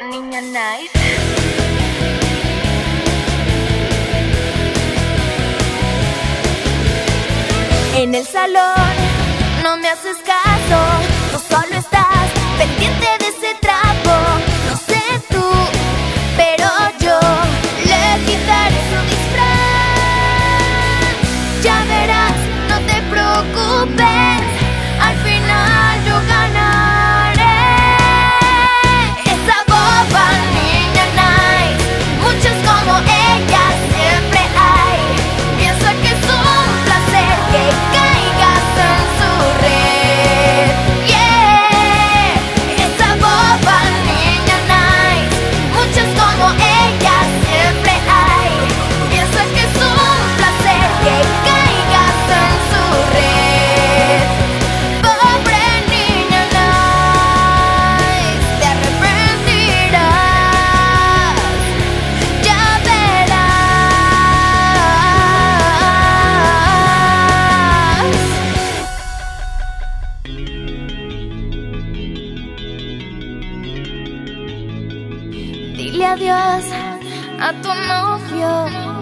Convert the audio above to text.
niña nice. en el salón. No me haces caso, tú solo estás pendiente. dile adiós a tu novio.